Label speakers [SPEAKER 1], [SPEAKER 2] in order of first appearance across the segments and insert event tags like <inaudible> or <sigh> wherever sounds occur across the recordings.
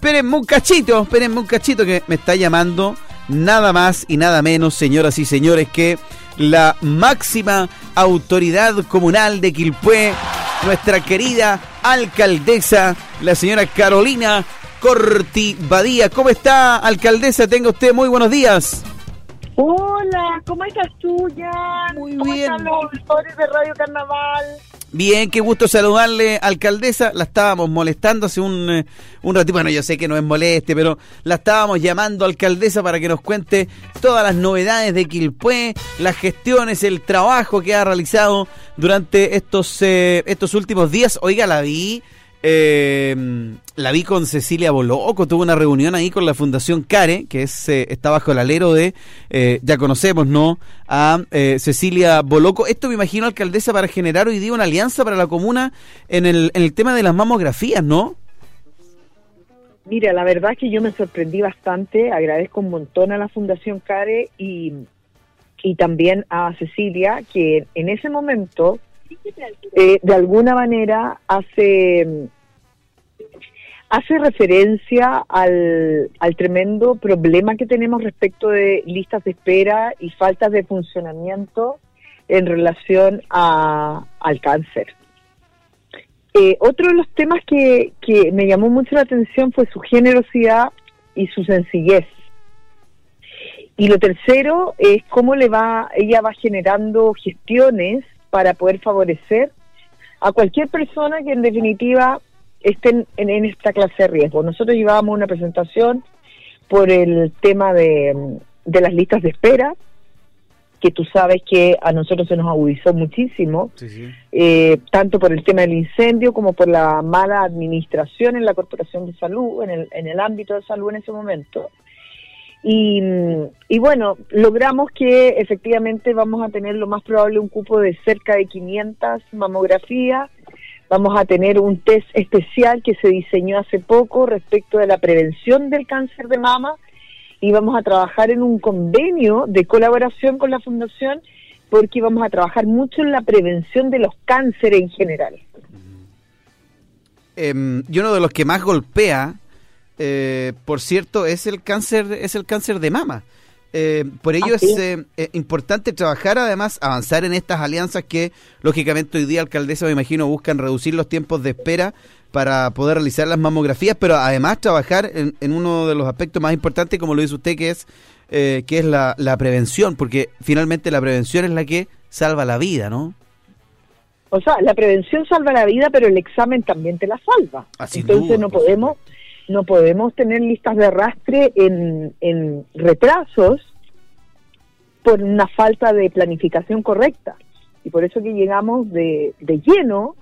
[SPEAKER 1] espérenme un cachito, espérenme un cachito que me está llamando nada más y nada menos, señoras y señores, que la máxima autoridad comunal de Quilpué, nuestra querida alcaldesa, la señora Carolina Corti Badía. ¿Cómo está, alcaldesa? Tenga usted muy buenos días.
[SPEAKER 2] Hola, ¿cómo estás tú, Jan?
[SPEAKER 1] Muy
[SPEAKER 2] ¿Cómo
[SPEAKER 1] bien.
[SPEAKER 2] están los auditores de Radio Carnaval?
[SPEAKER 1] Bien, qué gusto saludarle, alcaldesa. La estábamos molestando hace un, eh, un ratito. Bueno, yo sé que no es moleste, pero la estábamos llamando, alcaldesa, para que nos cuente todas las novedades de Quilpué, las gestiones, el trabajo que ha realizado durante estos, eh, estos últimos días. Oiga, la vi. Eh, la vi con Cecilia Boloco, tuvo una reunión ahí con la Fundación CARE, que es eh, está bajo el alero de, eh, ya conocemos, ¿no? A eh, Cecilia Boloco. Esto me imagino, alcaldesa, para generar hoy día una alianza para la comuna en el, en el tema de las mamografías, ¿no?
[SPEAKER 2] Mira, la verdad es que yo me sorprendí bastante, agradezco un montón a la Fundación CARE y, y también a Cecilia, que en ese momento, eh, de alguna manera, hace, hace referencia al, al tremendo problema que tenemos respecto de listas de espera y faltas de funcionamiento en relación a, al cáncer. Eh, otro de los temas que, que me llamó mucho la atención fue su generosidad y su sencillez. Y lo tercero es cómo le va, ella va generando gestiones para poder favorecer a cualquier persona que en definitiva esté en, en- en esta clase de riesgo. Nosotros llevábamos una presentación por el tema de, de las listas de espera, que tú sabes que a nosotros se nos agudizó muchísimo
[SPEAKER 1] Sí, sí.
[SPEAKER 2] eh, tanto por el tema del incendio como por la mala administración en la Corporación de Salud, en el, en el ámbito de salud en ese momento. Y, y bueno, logramos que efectivamente vamos a tener lo más probable un cupo de cerca de 500 mamografías. Vamos a tener un test especial que se diseñó hace poco respecto de la prevención del cáncer de mama y vamos a trabajar en un convenio de colaboración con la Fundación porque vamos a trabajar mucho en la prevención de los cánceres en general.
[SPEAKER 1] Em, y uno de los que más golpea, eh, por cierto, es el cáncer, es el cáncer de mama. Eh, por ello
[SPEAKER 2] Así
[SPEAKER 1] es eh, eh, importante trabajar, además, avanzar en estas alianzas que, lógicamente, hoy día, alcaldesa, me imagino, buscan reducir los tiempos de espera para poder realizar las mamografías, pero además trabajar en, en uno de los aspectos más importantes, como lo dice usted, que es, eh, que es la, la prevención, porque finalmente la prevención es la que salva la vida, ¿no?
[SPEAKER 2] O sea, la prevención salva la vida, pero el examen también te la salva.
[SPEAKER 1] Ah,
[SPEAKER 2] Entonces
[SPEAKER 1] duda,
[SPEAKER 2] no podemos no podemos tener listas de arrastre en, en retrasos por una falta de planificación correcta. Y por eso que llegamos de, de lleno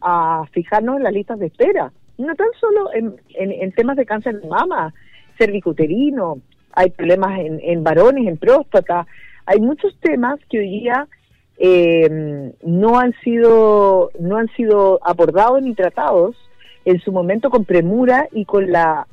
[SPEAKER 2] a fijarnos en las listas de espera. No tan solo en, en- temas de cáncer de mama, cervicuterino, hay problemas en, en varones, en próstata, hay muchos temas que hoy día eh, no han sido no han sido abordados ni tratados en su momento con premura y con la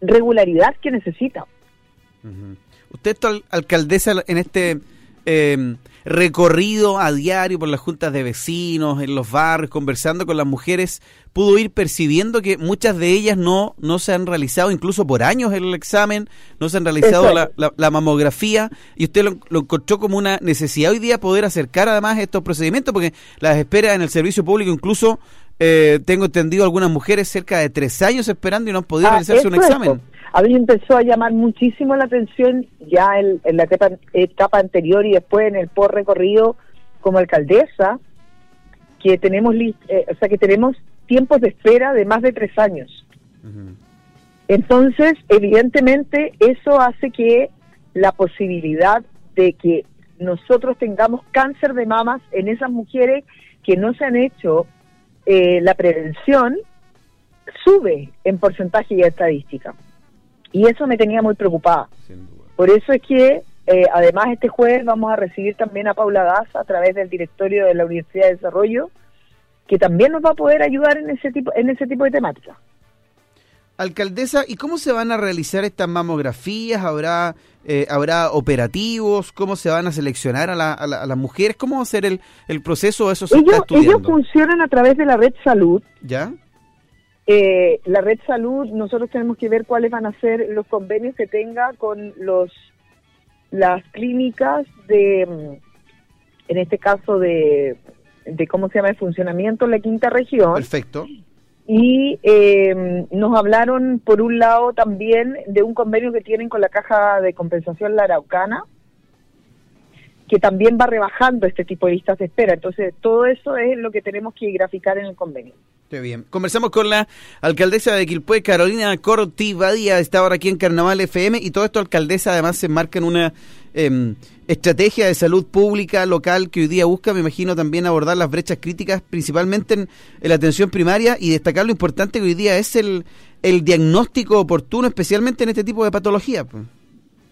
[SPEAKER 2] regularidad que necesita.
[SPEAKER 1] Usted, al- alcaldesa, en este eh, recorrido a diario por las juntas de vecinos, en los barrios, conversando con las mujeres, pudo ir percibiendo que muchas de ellas no, no se han realizado, incluso por años, el examen, no se han realizado la,
[SPEAKER 2] Exacto.
[SPEAKER 1] la- la mamografía, y usted lo, lo encontró como una necesidad hoy día poder acercar además estos procedimientos, porque las esperas en el servicio público, incluso eh, tengo entendido algunas mujeres cerca de tres años esperando y no han podido
[SPEAKER 2] Ah,
[SPEAKER 1] realizarse un
[SPEAKER 2] es,
[SPEAKER 1] examen.
[SPEAKER 2] A mí empezó a llamar muchísimo la atención ya en, en la etapa, etapa anterior y después en el por recorrido como alcaldesa que tenemos eh, o sea que tenemos tiempos de espera de más de tres años. Entonces, evidentemente, eso hace que la posibilidad de que nosotros tengamos cáncer de mamas en esas mujeres que no se han hecho eh, la prevención sube en porcentaje y estadística. Y eso me tenía muy preocupada. Por eso es que, eh, además, este jueves vamos a recibir también a Paula Daza a través del directorio de la Universidad de Desarrollo, que también nos va a poder ayudar en ese tipo, en ese tipo de temática.
[SPEAKER 1] Alcaldesa, ¿y cómo se van a realizar estas mamografías? ¿Habrá, eh, ¿habrá operativos? ¿Cómo se van a seleccionar a, la- a la- a las mujeres? ¿Cómo va a ser el, el proceso? Eso se está
[SPEAKER 2] Ellos, ellos funcionan a través de la red salud
[SPEAKER 1] ¿Ya?
[SPEAKER 2] eh, la red salud, nosotros tenemos que ver cuáles van a ser los convenios que tenga con los las clínicas de, en este caso de, de cómo se llama el funcionamiento en la quinta región.
[SPEAKER 1] Perfecto.
[SPEAKER 2] Y eh, nos hablaron, por un lado, también de un convenio que tienen con la Caja de Compensación La Araucana, que también va rebajando este tipo de listas de espera. Entonces, todo eso es lo que tenemos que graficar en el convenio.
[SPEAKER 1] Qué bien. Conversamos con la alcaldesa de Quilpué, Carolina Corti Badía, está ahora aquí en Carnaval FM, y todo esto, alcaldesa, además se enmarca en una em, estrategia de salud pública local que hoy día busca, me imagino, también abordar las brechas críticas, principalmente en, la atención primaria, y destacar lo importante que hoy día es el, el diagnóstico oportuno, especialmente en este tipo de patologías.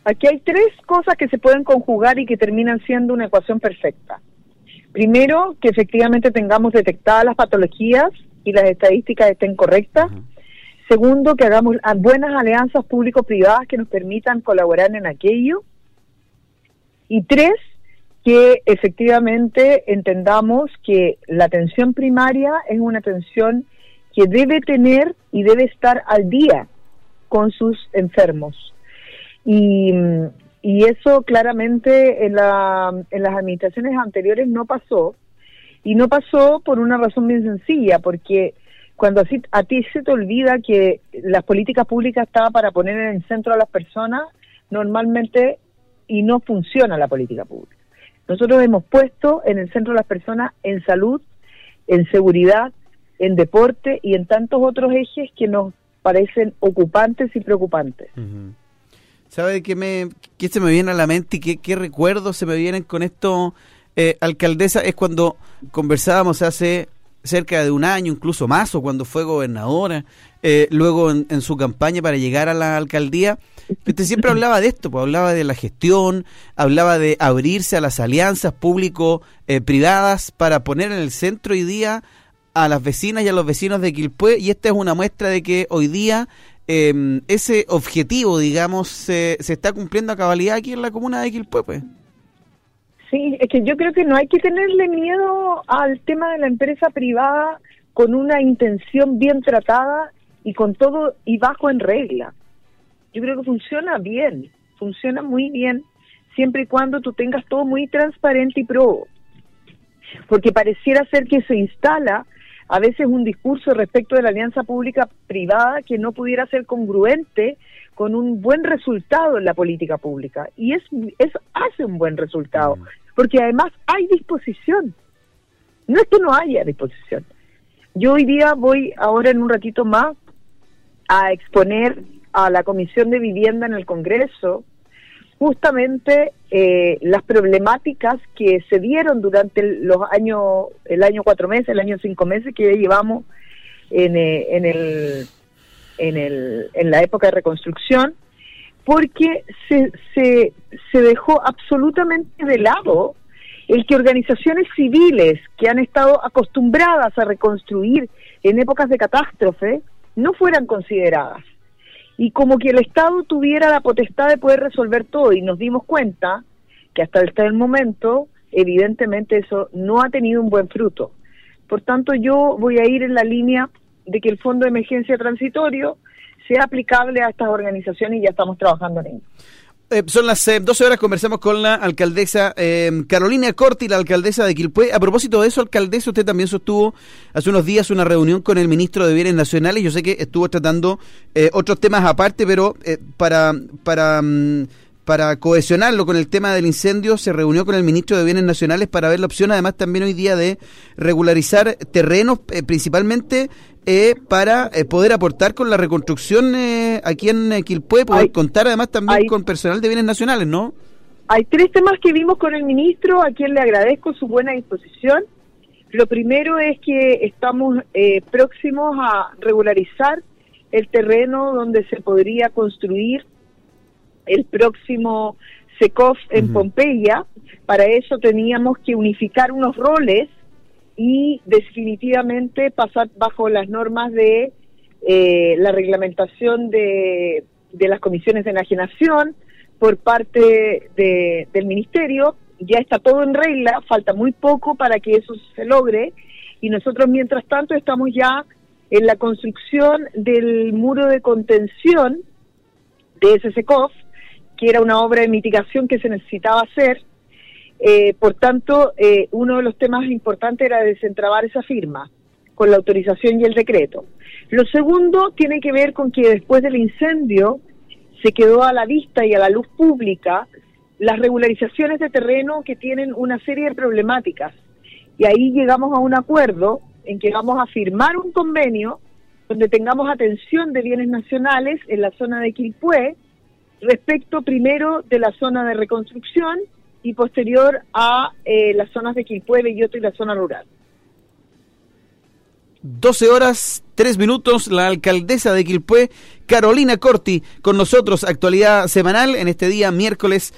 [SPEAKER 2] Aquí hay tres cosas que se pueden conjugar y que terminan siendo una ecuación perfecta. Primero, que efectivamente tengamos detectadas las patologías y las estadísticas estén correctas. Segundo, que hagamos buenas alianzas público-privadas que nos permitan colaborar en aquello. Y tres, que efectivamente entendamos que la atención primaria es una atención que debe tener y debe estar al día con sus enfermos. Y, eso claramente en, la, en las administraciones anteriores no pasó. Y no pasó por una razón bien sencilla, porque cuando así, a ti se te olvida que las políticas públicas estaban para poner en el centro a las personas, normalmente y no funciona la política pública. Nosotros hemos puesto en el centro a las personas en salud, en seguridad, en deporte y en tantos otros ejes que nos parecen ocupantes y preocupantes.
[SPEAKER 1] ¿Sabe qué, me, qué se me viene a la mente y qué, qué recuerdos se me vienen con esto, eh, alcaldesa? Es cuando conversábamos hace cerca de un año, incluso más, o cuando fue gobernadora, eh, luego en, su campaña para llegar a la alcaldía, usted siempre <laughs> hablaba de esto, pues hablaba de la gestión, hablaba de abrirse a las alianzas público-privadas para poner en el centro hoy día a las vecinas y a los vecinos de Quilpué, y esta es una muestra de que hoy día eh, ese objetivo, digamos, se, se está cumpliendo a cabalidad aquí en la comuna de Quilpué. Pues.
[SPEAKER 2] Sí, es que yo creo que no hay que tenerle miedo al tema de la empresa privada con una intención bien tratada y con todo y bajo en regla. Yo creo que funciona bien, funciona muy bien, siempre y cuando tú tengas todo muy transparente y pro. Porque pareciera ser que se instala a veces un discurso respecto de la alianza pública-privada que no pudiera ser congruente con un buen resultado en la política pública. Y es, eso hace un buen resultado, porque además hay disposición. No es que no haya disposición. Yo hoy día voy ahora en un ratito más a exponer a la Comisión de Vivienda en el Congreso justamente eh, las problemáticas que se dieron durante los años, el año cuatro meses, el año cinco meses que ya llevamos en, eh, en, el, en, el, en la época de reconstrucción, porque se, se, se dejó absolutamente de lado el que organizaciones civiles que han estado acostumbradas a reconstruir en épocas de catástrofe no fueran consideradas y como que el Estado tuviera la potestad de poder resolver todo y nos dimos cuenta que hasta el momento evidentemente eso no ha tenido un buen fruto. Por tanto, yo voy a ir en la línea de que el Fondo de Emergencia Transitorio sea aplicable a estas organizaciones y ya estamos trabajando en ello.
[SPEAKER 1] Eh, son las 12 eh, horas, conversamos con la alcaldesa eh, Carolina Corti, la alcaldesa de Quilpué. A propósito de eso, alcaldesa, usted también sostuvo hace unos días una reunión con el ministro de Bienes Nacionales. Yo sé que estuvo tratando otros temas aparte, pero para, para, mm, para cohesionarlo con el tema del incendio, se reunió con el ministro de Bienes Nacionales para ver la opción, además también hoy día, de regularizar terrenos, principalmente eh, para eh, poder aportar con la reconstrucción eh, aquí en Quilpué, poder contar además también con personal de bienes nacionales, ¿no?
[SPEAKER 2] Hay tres temas que vimos con el ministro, a quien le agradezco su buena disposición. Lo primero es que estamos próximos a regularizar el terreno donde se podría construir el próximo SECOF en Pompeya. Para eso teníamos que unificar unos roles y definitivamente pasar bajo las normas de eh, la reglamentación de, de, las comisiones de enajenación por parte de, del ministerio. Ya está todo en regla, falta muy poco para que eso se logre y nosotros mientras tanto estamos ya en la construcción del muro de contención de SSCOF, que era una obra de mitigación que se necesitaba hacer. Eh, por tanto, eh, uno de los temas importantes era desentrabar esa firma con la autorización y el decreto. Lo segundo tiene que ver con que después del incendio se quedó a la vista y a la luz pública las regularizaciones de terreno que tienen una serie de problemáticas. Y ahí llegamos a un acuerdo en que vamos a firmar un convenio donde tengamos atención de bienes nacionales en la zona de Quilpué, respecto primero de la zona de reconstrucción y posterior a eh, las zonas de Quilpué, Belloto y la zona rural.
[SPEAKER 1] 12 horas, 3 minutos, la alcaldesa de Quilpué, Carolina Corti, con nosotros, actualidad semanal, en este día, miércoles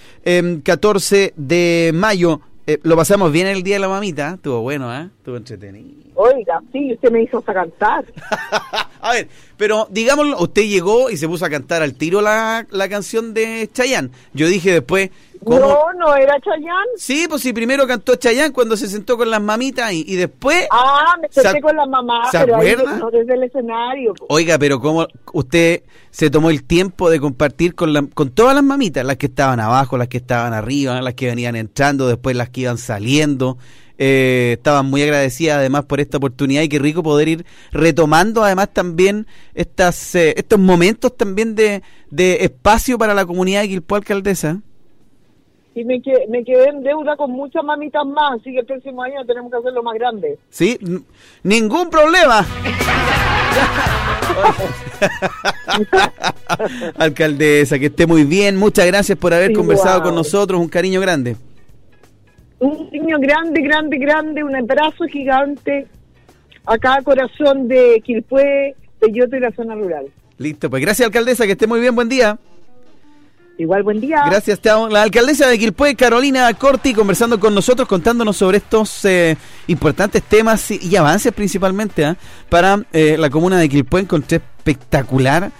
[SPEAKER 1] 14 em, de mayo. Eh, lo pasamos bien el día de la mamita, estuvo bueno, ¿eh? Estuvo entretenido.
[SPEAKER 2] Oiga, sí, usted me hizo hasta cantar. <laughs>
[SPEAKER 1] a ver, pero digámoslo, usted llegó y se puso a cantar al tiro la, la canción de Chayanne. Yo dije después,
[SPEAKER 2] no, no era Chayán.
[SPEAKER 1] Sí, pues sí, primero cantó Chayán cuando se sentó con las mamitas y, y después...
[SPEAKER 2] Ah, me senté con las mamás, ¿se pero acuerda? no desde el escenario.
[SPEAKER 1] Oiga, pero ¿cómo usted se tomó el tiempo de compartir con, la, con todas las mamitas? Las que estaban abajo, las que estaban arriba, las que venían entrando, después las que iban saliendo. Eh, estaban muy agradecidas además por esta oportunidad y qué rico poder ir retomando además también estas eh, estos momentos también de, de espacio para la comunidad de Quilpó Alcaldesa
[SPEAKER 2] y me, me quedé en deuda con muchas mamitas más, así que el próximo año tenemos que hacerlo más grande.
[SPEAKER 1] Sí, ningún problema. <laughs> Alcaldesa, que esté muy bien. Muchas gracias por haber conversado con nosotros. Un cariño grande.
[SPEAKER 2] Un cariño grande, grande, grande. Un abrazo gigante a cada corazón de Quilpué, de Yoto y la zona rural.
[SPEAKER 1] Listo, pues gracias, alcaldesa. Que esté muy bien. Buen día.
[SPEAKER 2] Igual, buen día.
[SPEAKER 1] Gracias, La alcaldesa de Quilpué, Carolina Corti, conversando con nosotros, contándonos sobre estos eh, importantes temas y, avances principalmente ¿ah? para eh, la comuna de Quilpué. Encontré espectacular